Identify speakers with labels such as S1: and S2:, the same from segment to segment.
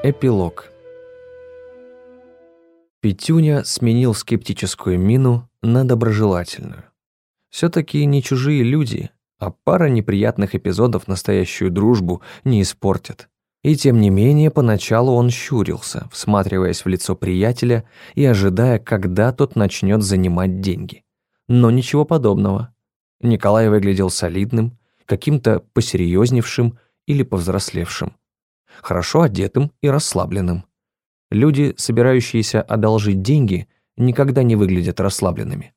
S1: Эпилог Петюня сменил скептическую мину на доброжелательную. Все-таки не чужие люди, а пара неприятных эпизодов настоящую дружбу не испортят. И тем не менее, поначалу он щурился, всматриваясь в лицо приятеля и ожидая, когда тот начнет занимать деньги. Но ничего подобного. Николай выглядел солидным, каким-то посерьезневшим или повзрослевшим. Хорошо одетым и расслабленным. Люди, собирающиеся одолжить деньги, никогда не выглядят расслабленными.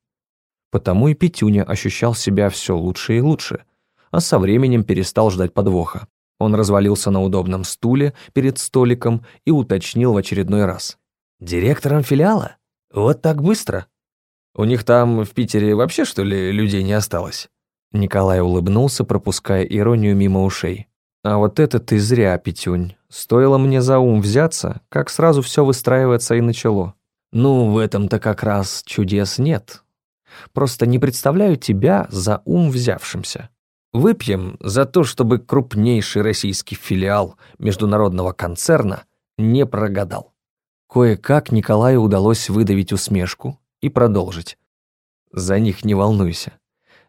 S1: Потому и Петюня ощущал себя все лучше и лучше, а со временем перестал ждать подвоха. Он развалился на удобном стуле перед столиком и уточнил в очередной раз. «Директором филиала? Вот так быстро?» «У них там в Питере вообще, что ли, людей не осталось?» Николай улыбнулся, пропуская иронию мимо ушей. «А вот это ты зря, Петюнь. Стоило мне за ум взяться, как сразу все выстраивается и начало. Ну, в этом-то как раз чудес нет. Просто не представляю тебя за ум взявшимся. Выпьем за то, чтобы крупнейший российский филиал международного концерна не прогадал». Кое-как Николаю удалось выдавить усмешку и продолжить. «За них не волнуйся.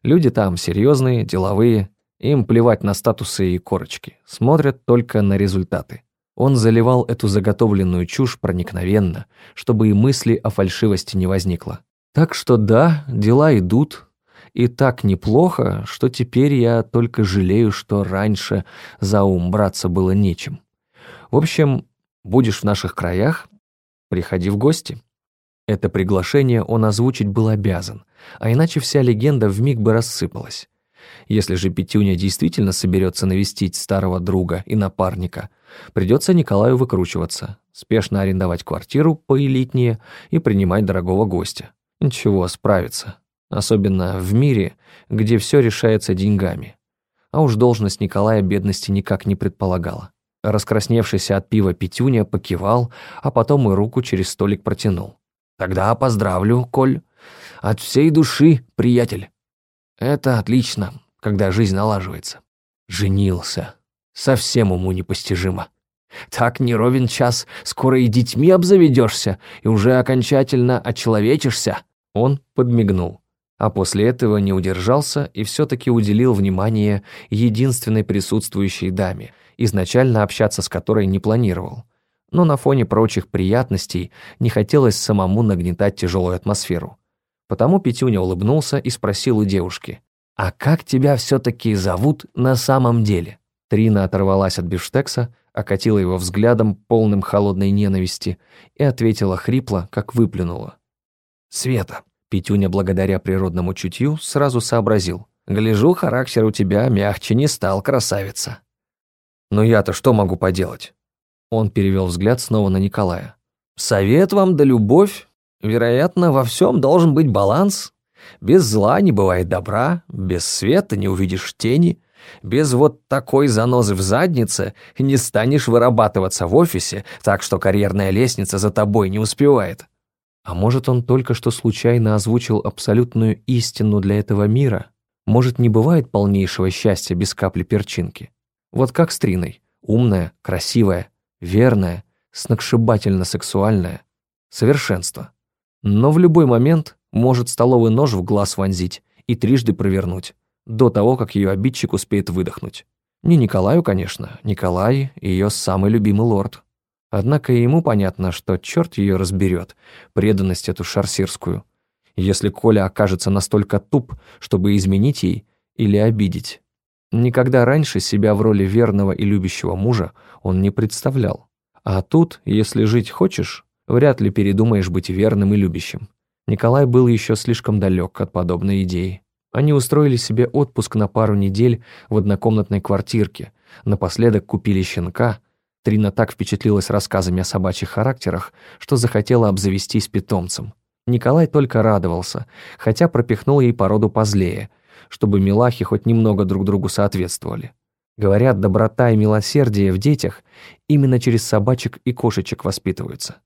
S1: Люди там серьезные, деловые, им плевать на статусы и корочки, смотрят только на результаты. Он заливал эту заготовленную чушь проникновенно, чтобы и мысли о фальшивости не возникло. Так что да, дела идут, и так неплохо, что теперь я только жалею, что раньше за ум браться было нечем. В общем, будешь в наших краях, приходи в гости. Это приглашение он озвучить был обязан, а иначе вся легенда вмиг бы рассыпалась. Если же Петюня действительно соберется навестить старого друга и напарника, придется Николаю выкручиваться, спешно арендовать квартиру поэлитнее и принимать дорогого гостя. Ничего, справится. Особенно в мире, где все решается деньгами. А уж должность Николая бедности никак не предполагала. Раскрасневшийся от пива Петюня покивал, а потом и руку через столик протянул. «Тогда поздравлю, Коль. От всей души, приятель. Это отлично, когда жизнь налаживается. Женился. Совсем уму непостижимо. Так не ровен час, скоро и детьми обзаведешься, и уже окончательно очеловечишься. Он подмигнул. А после этого не удержался и все-таки уделил внимание единственной присутствующей даме, изначально общаться с которой не планировал. Но на фоне прочих приятностей не хотелось самому нагнетать тяжелую атмосферу. Потому Петюня улыбнулся и спросил у девушки, «А как тебя все-таки зовут на самом деле?» Трина оторвалась от бифштекса, окатила его взглядом, полным холодной ненависти, и ответила хрипло, как выплюнула. «Света». Петюня, благодаря природному чутью, сразу сообразил. «Гляжу, характер у тебя мягче не стал, красавица». «Но я-то что могу поделать?» Он перевел взгляд снова на Николая. «Совет вам да любовь. Вероятно, во всем должен быть баланс. Без зла не бывает добра, без света не увидишь тени, без вот такой занозы в заднице не станешь вырабатываться в офисе, так что карьерная лестница за тобой не успевает. А может, он только что случайно озвучил абсолютную истину для этого мира? Может, не бывает полнейшего счастья без капли перчинки? Вот как с Триной. Умная, красивая, верная, сногсшибательно сексуальная. Совершенство. Но в любой момент может столовый нож в глаз вонзить и трижды провернуть, до того, как ее обидчик успеет выдохнуть. Не Николаю, конечно, Николай – ее самый любимый лорд. Однако ему понятно, что черт ее разберет, преданность эту шарсирскую, если Коля окажется настолько туп, чтобы изменить ей или обидеть. Никогда раньше себя в роли верного и любящего мужа он не представлял. А тут, если жить хочешь, вряд ли передумаешь быть верным и любящим. Николай был еще слишком далек от подобной идеи. Они устроили себе отпуск на пару недель в однокомнатной квартирке, напоследок купили щенка. Трина так впечатлилась рассказами о собачьих характерах, что захотела обзавестись питомцем. Николай только радовался, хотя пропихнул ей породу позлее, чтобы милахи хоть немного друг другу соответствовали. Говорят, доброта и милосердие в детях именно через собачек и кошечек воспитываются.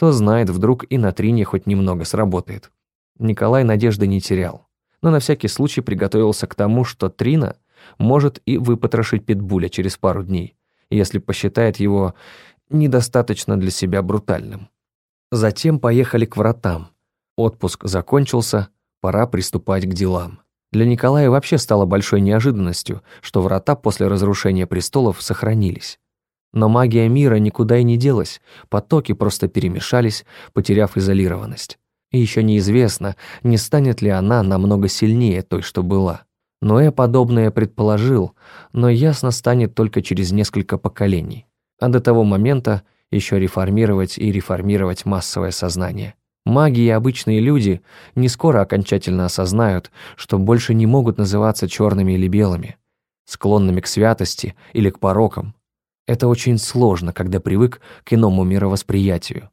S1: Кто знает, вдруг и на Трине хоть немного сработает. Николай надежды не терял, но на всякий случай приготовился к тому, что Трина может и выпотрошить питбуля через пару дней, если посчитает его недостаточно для себя брутальным. Затем поехали к вратам. Отпуск закончился, пора приступать к делам. Для Николая вообще стало большой неожиданностью, что врата после разрушения престолов сохранились. Но магия мира никуда и не делась, потоки просто перемешались, потеряв изолированность. И еще неизвестно, не станет ли она намного сильнее той, что была. Ноэ подобное предположил, но ясно станет только через несколько поколений. А до того момента еще реформировать и реформировать массовое сознание. Маги и обычные люди не скоро окончательно осознают, что больше не могут называться черными или белыми, склонными к святости или к порокам. Это очень сложно, когда привык к иному мировосприятию.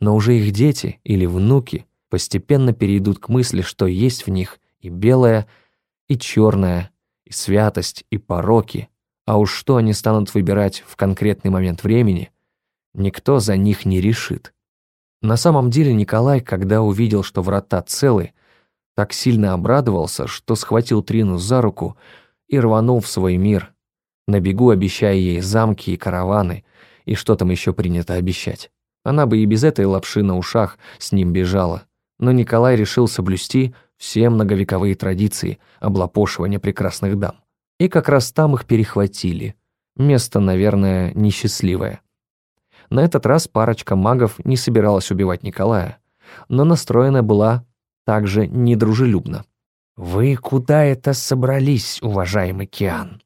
S1: Но уже их дети или внуки постепенно перейдут к мысли, что есть в них и белое, и черное, и святость, и пороки, а уж что они станут выбирать в конкретный момент времени, никто за них не решит. На самом деле Николай, когда увидел, что врата целы, так сильно обрадовался, что схватил Трину за руку и рванул в свой мир, на бегу обещая ей замки и караваны, и что там еще принято обещать. Она бы и без этой лапши на ушах с ним бежала, но Николай решил соблюсти все многовековые традиции облапошивания прекрасных дам. И как раз там их перехватили. Место, наверное, несчастливое. На этот раз парочка магов не собиралась убивать Николая, но настроена была также недружелюбно. «Вы куда это собрались, уважаемый Киан?»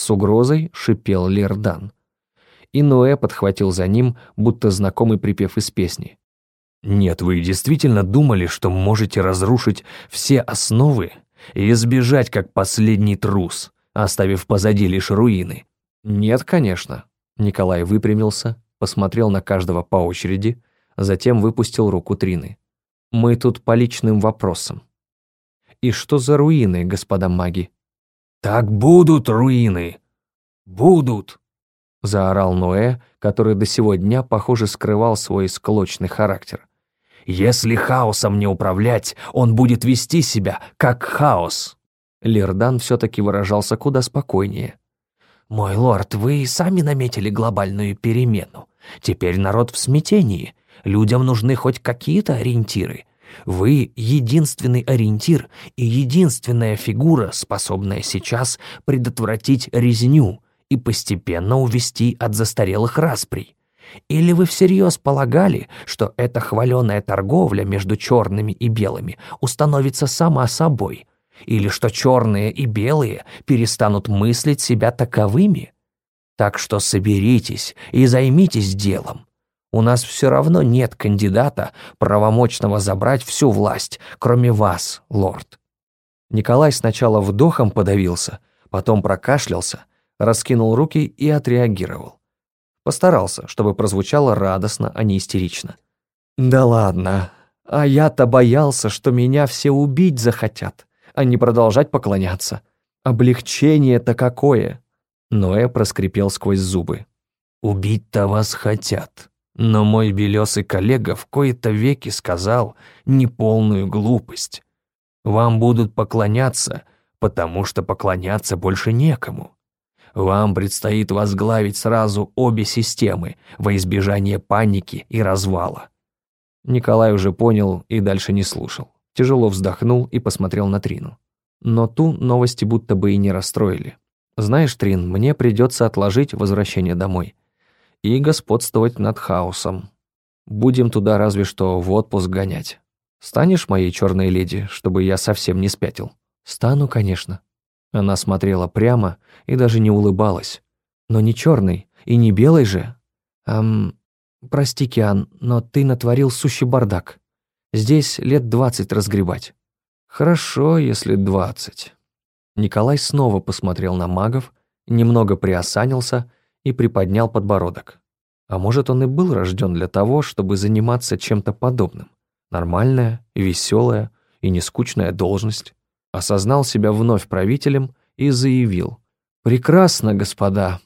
S1: С угрозой шипел Лердан. И Ноэ подхватил за ним, будто знакомый припев из песни. «Нет, вы действительно думали, что можете разрушить все основы и сбежать, как последний трус, оставив позади лишь руины?» «Нет, конечно». Николай выпрямился, посмотрел на каждого по очереди, затем выпустил руку Трины. «Мы тут по личным вопросам». «И что за руины, господа маги?» «Так будут руины! Будут!» заорал Ноэ, который до сего дня, похоже, скрывал свой склочный характер. «Если хаосом не управлять, он будет вести себя как хаос!» Лирдан все-таки выражался куда спокойнее. «Мой лорд, вы сами наметили глобальную перемену. Теперь народ в смятении. Людям нужны хоть какие-то ориентиры. Вы — единственный ориентир и единственная фигура, способная сейчас предотвратить резню и постепенно увести от застарелых расприй. Или вы всерьез полагали, что эта хваленая торговля между черными и белыми установится сама собой? Или что черные и белые перестанут мыслить себя таковыми? Так что соберитесь и займитесь делом. У нас все равно нет кандидата, правомочного забрать всю власть, кроме вас, лорд». Николай сначала вдохом подавился, потом прокашлялся, раскинул руки и отреагировал. Постарался, чтобы прозвучало радостно, а не истерично. «Да ладно, а я-то боялся, что меня все убить захотят, а не продолжать поклоняться. Облегчение-то какое!» Ноэ проскрипел сквозь зубы. «Убить-то вас хотят, но мой белесый коллега в кои-то веки сказал неполную глупость. Вам будут поклоняться, потому что поклоняться больше некому. Вам предстоит возглавить сразу обе системы во избежание паники и развала». Николай уже понял и дальше не слушал. Тяжело вздохнул и посмотрел на Трину. Но ту новости будто бы и не расстроили. Знаешь, Трин, мне придется отложить возвращение домой и господствовать над хаосом. Будем туда разве что в отпуск гонять. Станешь моей черной леди, чтобы я совсем не спятил? Стану, конечно. Она смотрела прямо и даже не улыбалась. Но не черный и не белый же. Эм, прости, Киан, но ты натворил сущий бардак. Здесь лет двадцать разгребать. Хорошо, если двадцать. Николай снова посмотрел на магов, немного приосанился и приподнял подбородок. А может, он и был рожден для того, чтобы заниматься чем-то подобным. Нормальная, веселая и нескучная должность. Осознал себя вновь правителем и заявил. «Прекрасно, господа.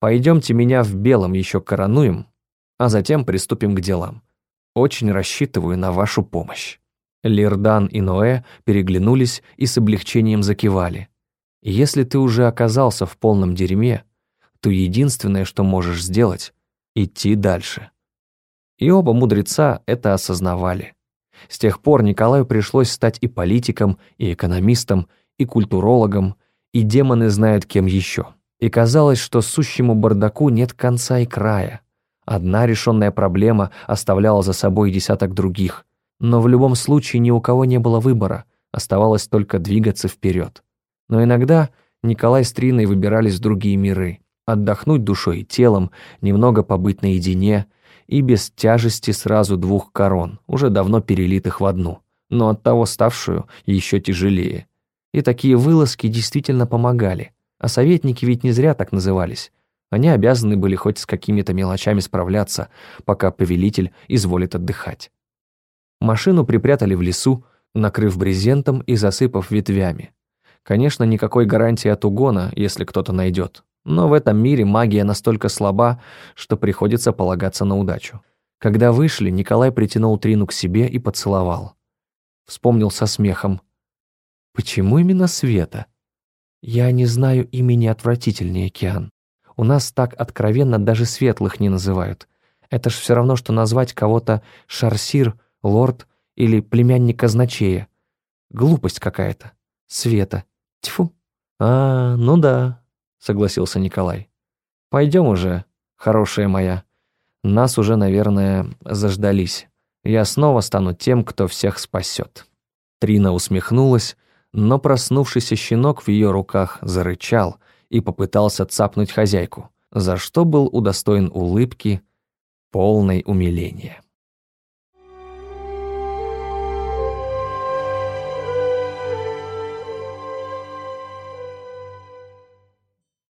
S1: Пойдемте меня в белом еще коронуем, а затем приступим к делам. Очень рассчитываю на вашу помощь». Лирдан и Ноэ переглянулись и с облегчением закивали. Если ты уже оказался в полном дерьме, то единственное, что можешь сделать, идти дальше. И оба мудреца это осознавали. С тех пор Николаю пришлось стать и политиком, и экономистом, и культурологом, и демоны знают кем еще. И казалось, что сущему бардаку нет конца и края. Одна решенная проблема оставляла за собой десяток других, но в любом случае ни у кого не было выбора, оставалось только двигаться вперед. Но иногда Николай с Триной выбирались в другие миры, отдохнуть душой и телом, немного побыть наедине и без тяжести сразу двух корон, уже давно перелитых в одну, но оттого ставшую еще тяжелее. И такие вылазки действительно помогали. А советники ведь не зря так назывались. Они обязаны были хоть с какими-то мелочами справляться, пока повелитель изволит отдыхать. Машину припрятали в лесу, накрыв брезентом и засыпав ветвями. Конечно, никакой гарантии от угона, если кто-то найдет. Но в этом мире магия настолько слаба, что приходится полагаться на удачу. Когда вышли, Николай притянул Трину к себе и поцеловал. Вспомнил со смехом. «Почему именно Света?» «Я не знаю имени отвратительнее, Киан. У нас так откровенно даже светлых не называют. Это ж все равно, что назвать кого-то Шарсир, Лорд или племянник казначея. Глупость какая-то. Света. Тьфу. А, ну да, согласился Николай. Пойдем уже, хорошая моя. Нас уже, наверное, заждались. Я снова стану тем, кто всех спасет. Трина усмехнулась, но проснувшийся щенок в ее руках зарычал и попытался цапнуть хозяйку, за что был удостоен улыбки, полной умиления.